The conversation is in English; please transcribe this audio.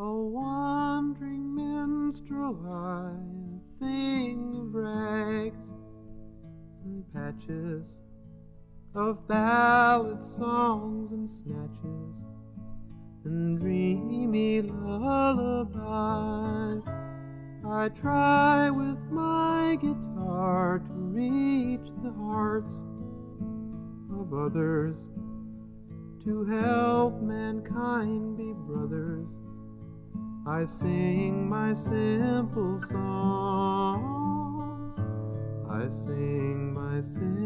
A wandering minstrel I, thing of rags and patches of ballad songs and snatches and dreamy lullabies. I try with my guitar to reach the hearts of others, to help mankind be brothers. I sing my simple songs, I sing my simple